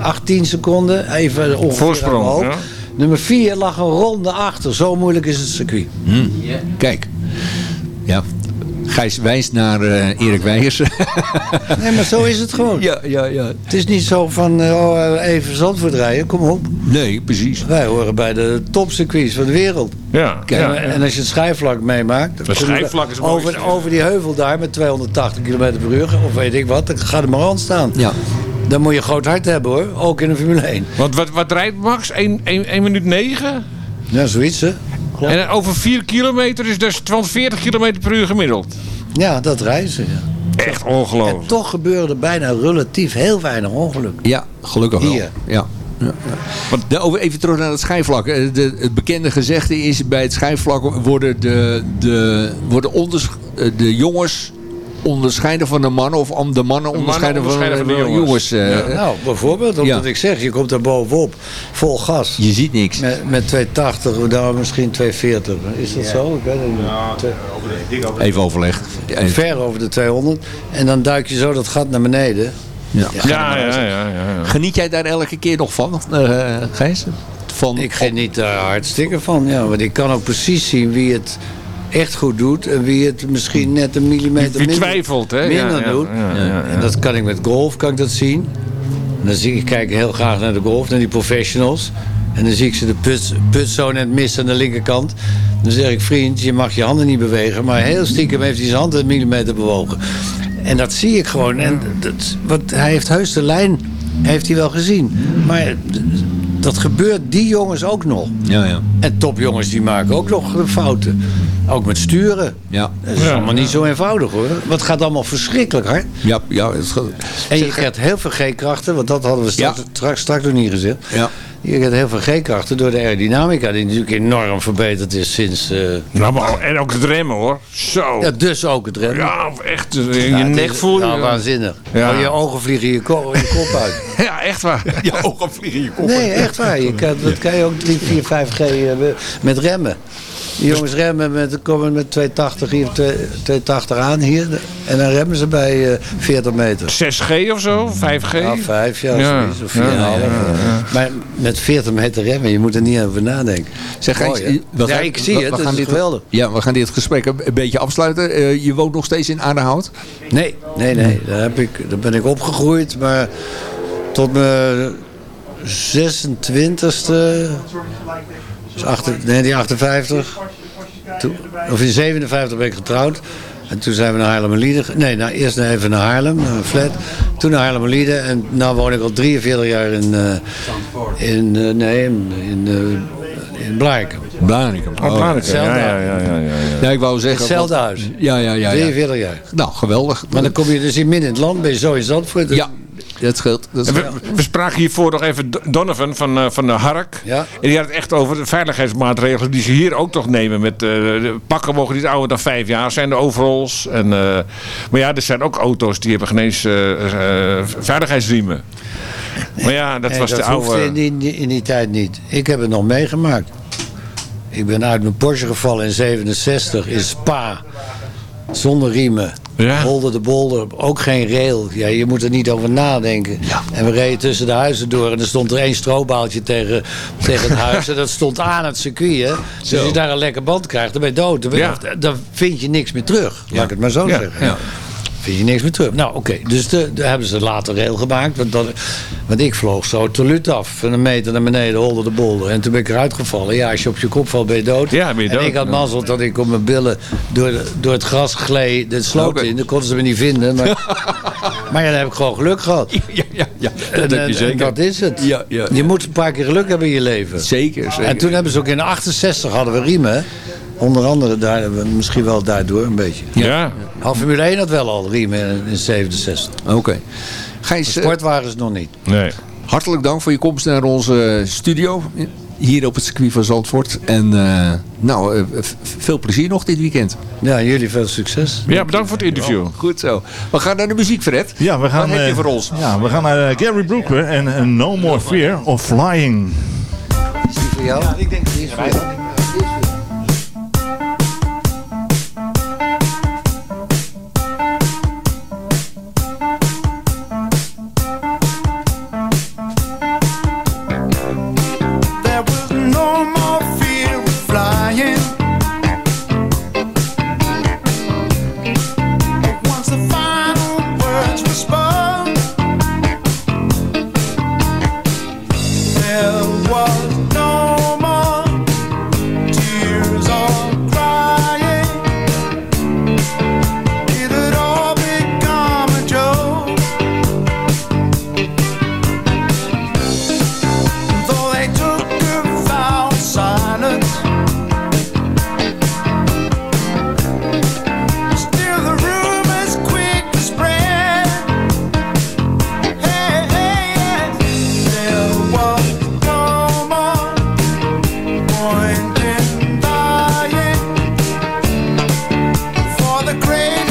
18 seconden. Even ongeveer Voorsprong, ja. Nummer 4 lag een ronde achter. Zo moeilijk is het circuit. Hm. Kijk. Ja. Gijs wijst naar eh, Erik Weijers. Nee, maar zo is het gewoon. ja, ja, ja. Het is niet zo van eh, oh, eh, even Zandvoort rijden. Kom op. Nee, precies. Wij horen bij de topcircuits van de wereld. Ja, Kijk, ja. En als je het schijfvlak meemaakt... Het schijfvlak is het over, over die heuvel daar met 280 km per uur... of weet ik wat, dan gaat er maar aan staan. Ja. Dan moet je groot hart hebben hoor, ook in de Formule 1. Want wat, wat rijdt Max? 1, 1, 1 minuut 9? Ja, zoiets hè. En over 4 kilometer is dus 240 km per uur gemiddeld. Ja, dat reizen. Ja. Echt ongelooflijk. En toch gebeuren er bijna relatief heel weinig ongelukken. Ja, gelukkig wel. Hier. Ja. Ja, ja. De- over- even terug naar het schijfvlak. De, het bekende gezegde is bij het schijfvlak worden de, de, worden onders, eh, de jongens onderscheiden van de mannen of om de mannen onderscheiden, onderscheiden van, van de de jongens. jongens. eh, Nou, bijvoorbeeld, omdat Ja. ik zeg, je komt er bovenop, vol gas. Je ziet niks. Met, met 280, nou misschien 240. Is dat zo? Ik weet het niet. Even overleg. Eh, Ver over de 200. En dan duik je zo dat gat naar beneden. Ja. Ja, ja, ja. ja, ja. Geniet jij daar elke keer nog van, eh Gijs? Van, Ik geniet daar hartstikke van. Ja, want ik kan ook precies zien wie het echt goed doet. En wie het misschien net een millimeter Wie minder, twijfelt, hè? minder Ja, doet. ja. En dat kan ik met golf, kan ik dat zien. En dan zie ik, kijk heel graag naar de golf, naar die professionals. En dan zie ik ze de put, put zo net missen aan de linkerkant. Dan zeg ik, vriend, je mag je handen niet bewegen. Maar heel stiekem heeft hij zijn handen een millimeter bewogen. En dat zie ik gewoon. En dat, wat, hij heeft heus de lijn, heeft hij wel gezien. Maar dat gebeurt die jongens ook nog. ja, ja. En topjongens die maken ook nog fouten. Ook met sturen. Ja. Dat is allemaal niet zo eenvoudig hoor. Want het gaat allemaal verschrikkelijk hard. Ja, ja, het. En je krijgt heel veel G-krachten, want dat hadden we straks, Ja. straks, straks nog niet gezegd. Ja. Je krijgt heel veel G-krachten door de aerodynamica, die natuurlijk enorm verbeterd is sinds. eh, Nou, maar, en ook het remmen, hoor. Zo. ja, dus ook het remmen. Ja, echt. eh, Je Ja, het nek is- voel je. Nou, waanzinnig. Ja. Je ogen vliegen je, ko- je kop uit. Ja, echt waar. Je ogen vliegen je kop. Nee, echt waar. Je kan, dat kan je ook 3, 4, 5G eh, met remmen. Die jongens remmen met, komen met 280, hier, 2 280 aan hier. En dan remmen ze bij eh 40 meter. 6G of zo? 5G? Ja, 5, ja, Ja. zoiets, of Ja, 4,5. ja, Maar met 40 meter remmen, je moet er niet over nadenken. Zeg, Mooi, ja, gaan- ik zie we- het, we het gaan is dit- geweldig. Ja, we gaan dit gesprek een een beetje afsluiten. Eh, je woont nog steeds in Aardenhout? Nee, nee, nee. Daar, heb ik, daar ben ik opgegroeid, maar tot mijn 26e, dus achter, nee, die 58. Toen, of in 57 ben ik getrouwd. En toen zijn we naar Haarlemmerlieden. Nee, nou, eerst naar- even naar Haarlem, naar een flat. Toen naar Haarlemmerlieden. En nu woon ik al 43 jaar in, eh, in, eh, nee, in, in, eh, in Blarikum. Blarikum. Oh, Blaricum. hetzelfde. Ja, ja, ja, ja, ja. Ja, ik wou zeggen... Hetzelfde huis. Ja, ja, ja. ja. 43 jaar. Nou, geweldig. Maar dan kom je dus in midden in het land, ben je zo in Zandvoort. Dus- Ja, dat scheelt. Dat scheelt. we, we spraken hiervoor nog even Do- Donovan van, eh, van de Hark. Ja. En die had het echt over de veiligheidsmaatregelen die ze hier ook toch nemen. Met, de pakken mogen niet ouder dan vijf jaar zijn, de overalls. En, eh, maar ja, er zijn ook auto's die hebben geen eens veiligheidsriemen. Maar ja, dat was de dat oude... in die, in die tijd niet. Ik heb het nog meegemaakt. Ik ben uit mijn Porsche gevallen in 67 in Spa. Zonder riemen. Ja. Holder de bolder. Ook geen rail. Ja, je moet er niet over nadenken. En we reden tussen de huizen door. En er stond er één strobaaltje tegen, tegen het huis. En dat stond aan het circuit. Hè. Dus als je daar een lekker band krijgt, dan ben je dood. Dan, ben je- Ja. dan vind je niks meer terug. Laat ik het maar zo Ja, zeggen. Ja. Vind je niks meer terug. Nou, oké. Dus de hebben ze later rail gemaakt. Want, dat, want ik vloog zo teluut af. Van een meter naar beneden, holde de bolder. En toen ben ik eruit gevallen. Ja, als je op je kop valt, ben je dood. Ja, ben je dood. En ik had Ja. mazzel dat ik op mijn billen door, door het gras gleed. De sloot in. Dan konden ze me niet vinden. Maar, maar ja, dan heb ik gewoon geluk gehad. Ja, ja, ja. En, Dat heb en- je en zeker. dat is het. Ja, ja, Je moet een paar keer geluk hebben in je leven. Zeker, zeker. En toen hebben ze ook in 68 hadden we riemen. Onder andere daar, misschien wel daardoor een beetje. Ja. Al Formule 1 had wel al riemen in, in 67. Oké. Gijs, eh, Sportwagens nog niet. Nee. hartelijk dank voor je komst naar onze studio. hier op het circuit van Zandvoort. En eh, nou, eh, veel plezier nog dit weekend. Ja, jullie veel succes. Ja, bedankt voor het interview. Goed zo. We gaan naar de muziek, Fred. Ja, we gaan, Wat heb je voor ons? Ja, we gaan naar Gary Brooker en No More Fear of Flying. Is die voor jou? Ja, ik denk dat die is voor jou. rain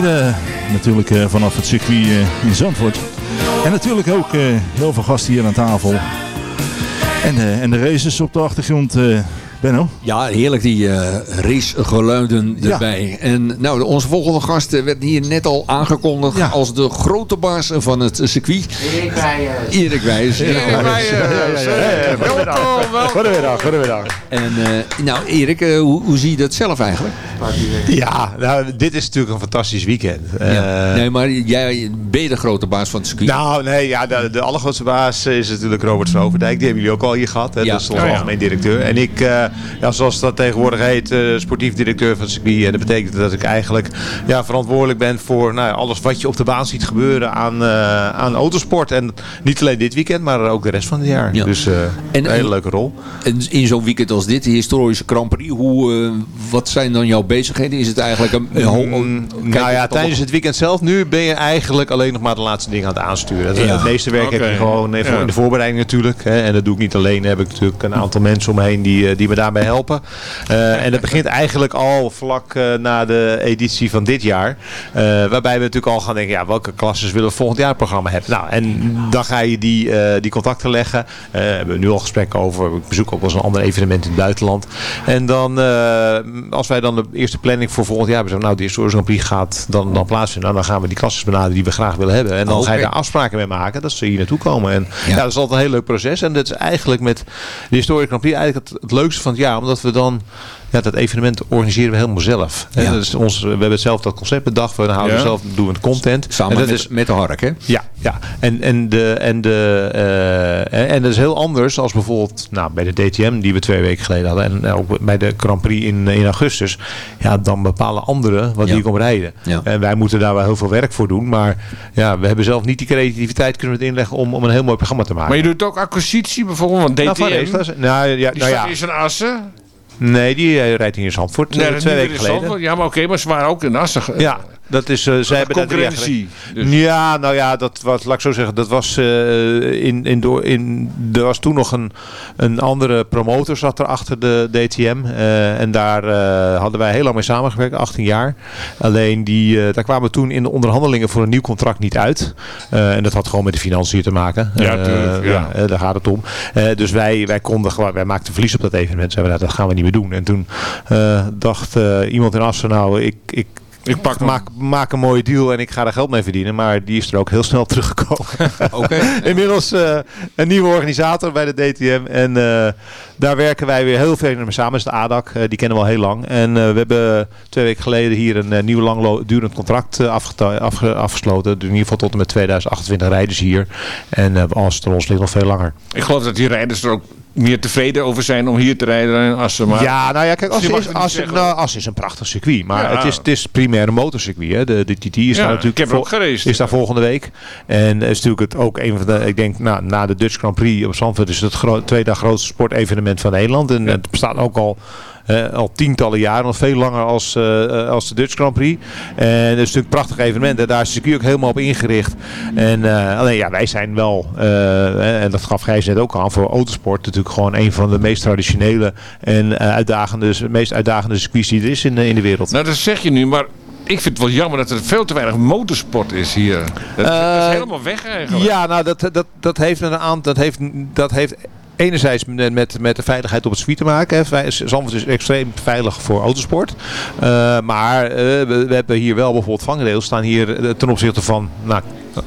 hier eh, natuurlijk eh, vanaf het circuit eh, in Zandvoort. En natuurlijk ook eh, heel veel gasten hier aan tafel. En, eh, en de races op de achtergrond. eh, Benno? Ja, heerlijk die eh racegeluiden erbij. En nou, onze volgende gast eh, werd hier net al aangekondigd als de grote baas van het circuit. Erik Wijers. Erik Wijers. Erik Nou, eh, Welkom, welkom. Goedemiddag, goedemiddag. En eh, nou, Erik, eh, hoe, hoe zie je dat zelf eigenlijk? Ja, nou, dit is natuurlijk een fantastisch weekend. Ja. Eh, nee, maar jij ben je de grote baas van het circuit. Nou, nee, ja, de, de allergrootste baas is natuurlijk Robert van Overdijk. Die hebben jullie ook al hier gehad. Hè? Ja. Dat is onze Oh, ja. algemeen directeur. En ik, eh, ja, zoals dat tegenwoordig heet, eh, sportief directeur van het circuit. En dat betekent dat ik eigenlijk ja, verantwoordelijk ben voor nou, ja, alles wat je op de baan ziet gebeuren aan, eh, aan autosport. En niet alleen dit weekend, maar ook de rest van het jaar. Ja. Dus eh, En- een hele leuke rol. En in zo'n weekend als dit, de historische Grand Prix, hoe, eh, wat zijn dan jouw bezigheden? Is het eigenlijk een... Mm, nou ja, tijdens het weekend zelf nu ben je eigenlijk alleen nog maar de laatste dingen aan het aansturen. Het, Ja. het meeste werk heb je gewoon even Ja. in de voorbereiding natuurlijk. Hè. En dat doe ik niet alleen. Daar heb ik natuurlijk een aantal mensen omheen die, eh, die me daarbij helpen. Eh, en dat begint eigenlijk al vlak eh, na de editie van dit jaar. Eh, waarbij we natuurlijk al gaan denken, ja, welke klasses willen we volgend jaar het programma hebben. Nou, en dan ga je die, eh, die contacten leggen. Eh, we hebben nu al gesprekken over. Ik bezoek ook wel eens een ander evenement in het buitenland. En dan, eh, als wij dan de eerste planning voor volgend jaar hebben, zeggen we, nou, de historische Grand Prix gaat dan, dan plaatsvinden. Nou, dan gaan we die klasses benaderen die we graag willen hebben. En dan Oh, ga je daar afspraken mee maken dat ze hier naartoe komen. En Ja. ja. dat is altijd een heel leuk proces. En dat is eigenlijk met de historische Grand Prix eigenlijk het, het leukste van het jaar. Omdat we dan, ja, dat evenement organiseren we helemaal zelf. Ja. dat is ons, we hebben zelf dat concept bedacht. We houden Ja. zelf, doen we het content. Samen en dat met, is, met de Hark, hè? ja, ja. En, en, de, en, de, eh, en dat is heel anders als bijvoorbeeld nou, bij de DTM die we twee weken geleden hadden. En ook bij de Grand Prix in, in augustus. Ja, dan bepalen anderen wat Ja. die komen rijden. Ja. En wij moeten daar wel heel veel werk voor doen. Maar ja, we hebben zelf niet die creativiteit kunnen we het inleggen om, om een heel mooi programma te maken. Maar je doet ook acquisitie bijvoorbeeld, want Nou, DTM, van race, nou, ja, die nou ja, staat in zijn assen. Nee, die eh, rijdt hier in Zandvoort eh, Nee, twee weken Zandvoort. geleden. Ja, maar oké, maar ze waren ook in Assen. ge- Ja, dat is, eh, zij concurrentie. Dus. Ja, nou ja, dat was, laat ik zo zeggen, dat was eh, in, in, door, in, er was toen nog een, een andere promotor zat er achter de DTM. eh, en daar hadden wij heel lang mee samengewerkt, 18 jaar. Alleen die, daar kwamen we toen in de onderhandelingen voor een nieuw contract niet uit. En dat had gewoon met de financiën te maken. Ja, tuurlijk, ja. daar gaat het om. Dus wij, wij konden gewoon, wij maakten verlies op dat evenement. Zeiden we, nou, dat gaan we niet meer doen. En toen dacht iemand in Assen, nou, ik, ik Ik pak maak, maak een mooie deal en ik ga er geld mee verdienen. Maar die is er ook heel snel teruggekomen. Inmiddels eh, een nieuwe organisator bij de DTM. En eh, daar werken wij weer heel veel mee samen. Dat is de ADAC. eh, die kennen we al heel lang. En we hebben twee weken geleden hier een nieuw langdurend contract afge- afgesloten. In ieder geval tot en met 2028 rijden ze hier. En als het er ons ligt nog veel langer. Ik geloof dat die rijders er ook meer tevreden over zijn om hier te rijden dan in Assen. Maar ja, nou ja, kijk, Assen is, Assen, nou, Assen is een prachtig circuit. Maar Ja. het, is, het is primair een motorcircuit. Hè. De, de TT is Ja, daar natuurlijk ik heb vol- ook geraced. is daar volgende week. En is natuurlijk het ook een van de, ik denk, nou, na de Dutch Grand Prix op Zandvoort is het het tweede grootste sportevenement van Nederland. En het bestaat ook al al tientallen jaren, nog veel langer als, eh, eh, als de Dutch Grand Prix. En het is natuurlijk een prachtig evenement. En daar is het circuit ook helemaal op ingericht. En eh, alleen ja, wij zijn wel, en dat gaf Gijs net ook aan, voor autosport natuurlijk gewoon een van de meest traditionele en uitdagende, meest uitdagende circuits die er is in, de- in de wereld. Nou, dat zeg je nu, maar ik vind het wel jammer dat er veel te weinig motorsport is hier. Dat, dat is helemaal weg eigenlijk. Ja, nou dat, dat, dat heeft een aantal. Dat heeft, dat heeft enerzijds met, met, de veiligheid op het circuit te maken. Hè. Is extreem veilig voor autosport. Eh, maar eh, we, we hebben hier wel bijvoorbeeld vangrails staan hier eh, ten opzichte van nou,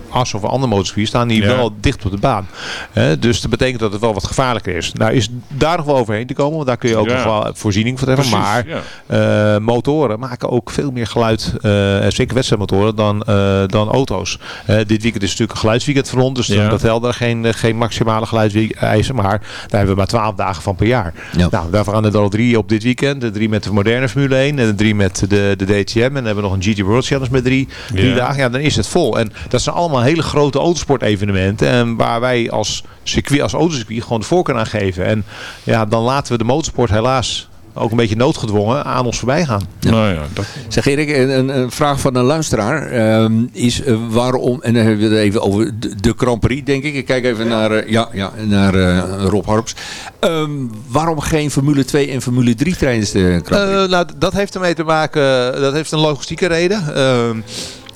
As of een ander motorcircuit staan die Ja. wel dicht op de baan. Hè. dus dat betekent dat het wel wat gevaarlijker is. Nou is daar nog wel overheen te komen, want daar kun je ook Ja. nog wel voorziening voor treffen. Precies, maar ja. eh, motoren maken ook veel meer geluid, eh, zeker wedstrijdmotoren, dan, eh, dan auto's. Dit weekend is natuurlijk een geluidsweekend voor ons, dus Ja. dat telde er geen, geen maximale geluidseisen, maar daar hebben we maar 12 dagen van per jaar. Ja. Nou, daarvan gaan er al drie op dit weekend, de drie met de moderne Formule 1 en de drie met de, de DTM en dan hebben we nog een GT World Challenge met drie, drie Ja. dagen. Ja, dan is het vol. En dat zijn allemaal hele grote autosportevenementen en waar wij als circuit, als autocircuit gewoon de voorkeur aan geven. En ja, dan laten we de motorsport helaas ook een beetje noodgedwongen aan ons voorbij gaan. Nou ja, dat, Zeg Erik, een, vraag van een luisteraar ehm, is eh, waarom, en dan hebben we het even over de, de Grand Prix denk ik. Ik kijk even naar, eh, ja, ja, naar eh, Rob Harps. Ehm, waarom geen Formule 2 en Formule 3 tijdens de Grand Prix? Eh, nou, dat heeft ermee te maken, dat heeft een logistieke reden.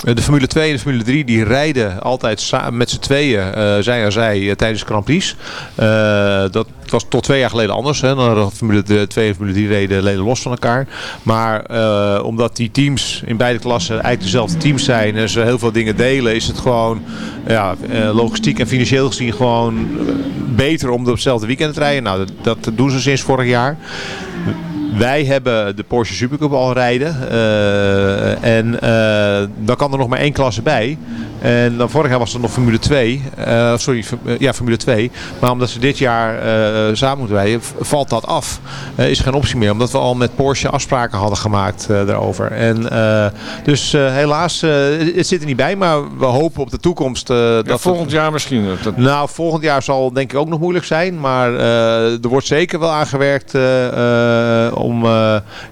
Ehm, De Formule 2 en de Formule 3 die rijden altijd met z'n tweeën, eh, zij aan zij, eh, tijdens Grand Prix. Eh, dat was tot twee jaar geleden anders. Hè. Dan Formule 2 en Formule 3 reden, reden los van elkaar. Maar eh, omdat die teams in beide klassen eigenlijk dezelfde teams zijn en ze heel veel dingen delen, is het gewoon ja, eh, logistiek en financieel gezien gewoon eh, beter om op hetzelfde weekend te rijden. Nou, dat, dat doen ze sinds vorig jaar. Wij hebben de Porsche Supercup al rijden. eh, en eh, dan kan er nog maar één klasse bij. En dan vorig jaar was er nog Formule 2. eh, sorry, eh, ja, Formule 2. Maar omdat ze dit jaar eh, samen moeten rijden, valt dat af. Is geen optie meer. Omdat we al met Porsche afspraken hadden gemaakt daarover. En, dus helaas, het zit er niet bij. Maar we hopen op de toekomst... Ja, dat volgend jaar misschien. Dat, nou, volgend jaar zal denk ik ook nog moeilijk zijn. Maar er wordt zeker wel aan gewerkt eh, om,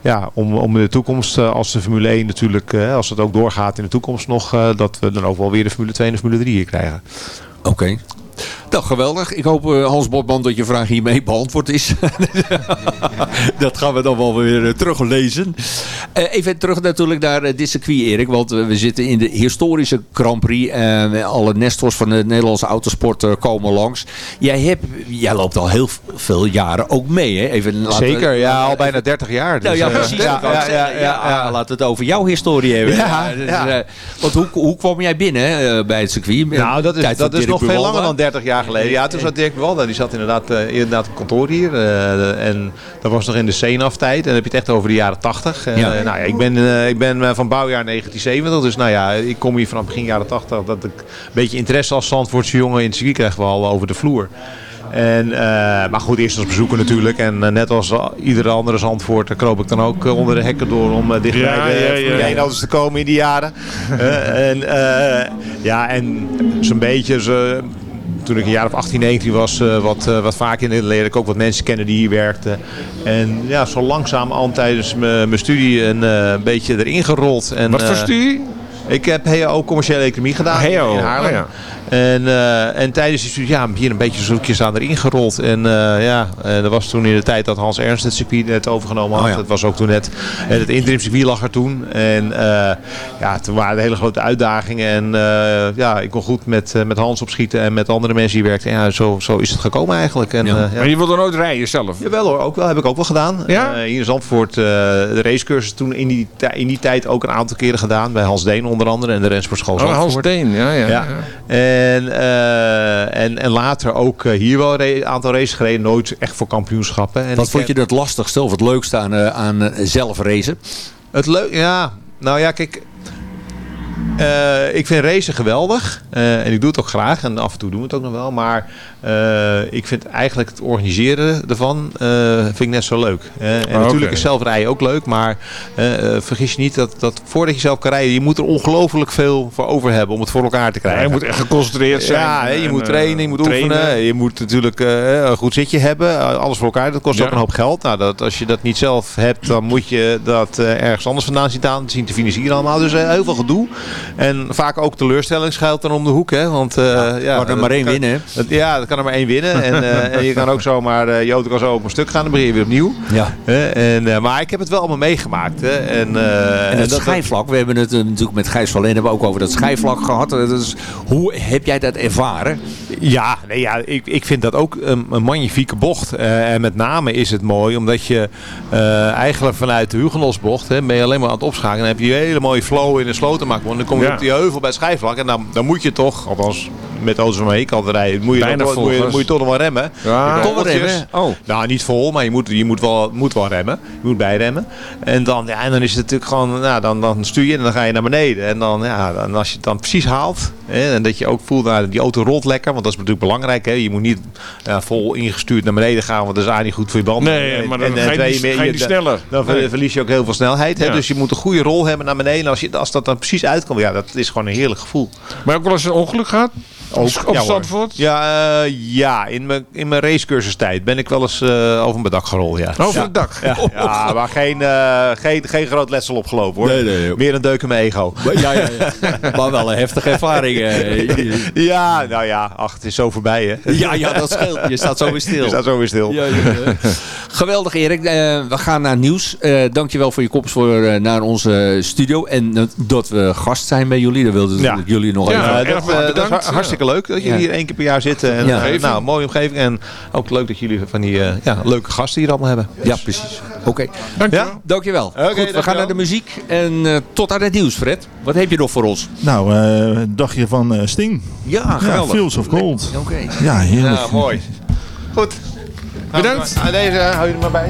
ja, om, om in de toekomst, als de Formule 1 natuurlijk, als het ook doorgaat in de toekomst nog, dat we dan ook wel weer de Formule 2 en de Formule 3 hier krijgen. Oké. Nou, geweldig. Ik hoop, eh, Hans Botman, dat je vraag hiermee beantwoord is. dat gaan we dan wel weer eh, teruglezen. Eh, even terug natuurlijk naar dit circuit, Erik. Want we zitten in de historische Grand Prix. En alle nestors van de Nederlandse autosport komen langs. Jij, hebt, jij loopt al heel veel jaren ook mee, hè? Even, laten- Zeker, ja, al bijna 30 jaar. nou dus, ja, eh, precies. ja, ja, ja, ja, Ja, laten we het over jouw historie hebben. Ja, dus, ja. want hoe, hoe kwam jij binnen bij het circuit? Nou, dat is, dat is nog veel langer dan 30 jaar geleden. Ja, toen zat Dirk Buwalda. Die zat inderdaad, eh, inderdaad op kantoor hier. eh, en dat was nog in de CNAF-tijd. En dan heb je het echt over de jaren 80. Eh, Ja. nou, ja, ik ben, eh, ik ben eh, van bouwjaar 1970. Dus nou ja, ik kom hier vanaf begin jaren 80. Dat ik een beetje interesse als Zandvoortse jongen in het circuit kreeg wel over de vloer. En, eh, maar goed, eerst als bezoeker natuurlijk. En eh, net als eh, iedere andere Zandvoort eh, kroop ik dan ook eh, onder de hekken door om eh, dichtbij Ja, de ja, ja, ja. 1 auto's te komen in die jaren. Eh, en eh, ja, en zo'n beetje... Zo, toen ik een jaar of 18, 19 was, eh, wat, eh, wat vaak in het leer ik ook wat mensen kennen die hier werkten. En ja, zo langzaam al tijdens mijn studie een eh, een beetje erin gerold. En, Wat voor studie? Ik heb HEO commerciële economie gedaan HEO, in Haarlem. oh ja. En, eh, en tijdens die studie, ja, hier een beetje zoekjes aan erin gerold. En eh, ja, eh, dat was toen in de tijd dat Hans Ernst het circuit net overgenomen had. Oh ja. Het was ook toen net, eh, het interim circuit lag er toen. En ja, toen waren er hele grote uitdagingen. En ja, ik kon goed met, met Hans opschieten en met andere mensen die werkten. Ja, zo, zo is het gekomen eigenlijk. En, Ja. ja. Maar je wilde nooit rijden zelf? Jawel hoor, ook wel, heb ik ook wel gedaan. Hier in Zandvoort de racecursus toen in die, in die tijd ook een aantal keren gedaan. Bij Hans Deen onder andere en de Rensportschool Oh, Zandvoort. Hans Deen, ja, ja. Ja. ja. En, eh, en, en later ook eh, hier wel een aantal races gereden. Nooit echt voor kampioenschappen. En Wat vond je heb- het lastigste of het leukste aan, eh, aan eh, zelf racen? Het leuk, ja. Nou ja, kijk. Eh, ik vind racen geweldig. Eh, en ik doe het ook graag. En af en toe doen we het ook nog wel. Maar eh, ik vind eigenlijk het organiseren ervan vind ik net zo leuk. En Ah, natuurlijk is zelf rijden ook leuk. Maar vergis je niet dat, dat voordat je zelf kan rijden... je moet er ongelooflijk veel voor over hebben om het voor elkaar te Ja, krijgen. je moet echt geconcentreerd zijn. Ja, je moet trainen, je moet trainen. oefenen. Je moet natuurlijk een goed zitje hebben. Alles voor elkaar. Dat kost Ja. ook een hoop geld. Nou, dat, als je dat niet zelf hebt, dan moet je dat ergens anders vandaan zien, te financieren allemaal. Dus heel veel gedoe. En vaak ook teleurstelling schuilt dan om de hoek. Hè? Want, eh, ja, kan er maar dat één kan- winnen, dat- ja, dat kan er maar één winnen. En, eh, en je kan ook zomaar, eh je auto kan zo op een stuk gaan. Dan begin je weer opnieuw. Ja. En, eh, maar ik heb het wel allemaal meegemaakt. Hè? En, En het dat- schijfvlak, we hebben het natuurlijk met Gijs van Leen hebben we ook over dat schijfvlak gehad. Eh, Dus, hoe heb jij dat ervaren? Ja, nee, ja ik, ik vind dat ook een, een magnifieke bocht. En met name is het mooi omdat je eigenlijk vanuit de Hugenlosbocht hè, ben je alleen maar aan het opschakelen. Dan heb je een hele mooie flow in de slotenmaak. Want dan kom je Ja. op die heuvel bij het schijfvlak. En dan, dan moet je toch, althans met auto's waarmee ik altijd rijd, moet je, Bijna moet, je, moet je toch nog wel remmen. Ja. Toch? Oh. Nou, niet vol, maar je moet, je moet, wel, moet wel remmen. Je moet bijremmen. En dan, ja, en dan is het natuurlijk gewoon, nou, dan, dan stuur je en dan ga je naar beneden. En dan, ja, dan, als je het dan precies haalt, en dat je ook voelt, nou, die auto rolt lekker, want dat is natuurlijk belangrijk. Hè. Je moet niet ja, vol ingestuurd naar beneden gaan, want dat is A niet goed voor je band. Nee, maar dan en- ga je twee niet- meer- ga je niet sneller. Dan Nee. verlies je ook heel veel snelheid. Hè. Ja. Dus je moet een goede rol hebben naar beneden. En Als, je, als dat dan precies uitkomt, ja, dat is gewoon een heerlijk gevoel. Maar ook wel eens een ongeluk gehad? Op, op ja. Zandvoort? Ja, eh, ja in mijn, in mijn racecursustijd ben ik wel eens eh, over mijn dak gerold. Ja. Over ja. het dak? Ja, ja, maar geen, eh, geen, geen groot letsel opgelopen hoor. Nee, nee. Meer een deuk in mijn ego. Ja, ja, ja. maar wel een heftige ervaring. Eh, Ja, nou ja, ach, het is zo voorbij hè. ja, ja, dat scheelt. Je staat zo weer stil. Je staat zo weer stil. Ja, ja, ja. Geweldig Erik. Eh, we gaan naar nieuws. Eh dankjewel voor je komst voor, eh, naar onze studio. En dat we gast zijn bij jullie. Dat wilden Ja. jullie nog Ja, even... Eh, dat, dat is hartstikke leuk dat jullie Ja. hier één keer per jaar zitten. En, Ja. nou, mooie omgeving. En ook leuk dat jullie van die eh, ja, leuke gasten hier allemaal hebben. Ja, precies. Oké. Dankjewel. Ja? Dankjewel. Goed, we dankjewel. gaan naar de muziek. En eh, tot aan het nieuws, Fred. Wat heb je nog voor ons? Nou, eh van eh, Sting. Ja, Ja, geweldig. Fields of Gold. Oké. Ja, heerlijk. Ja, mooi. Goed. Bedankt. Aan deze hou je er maar bij.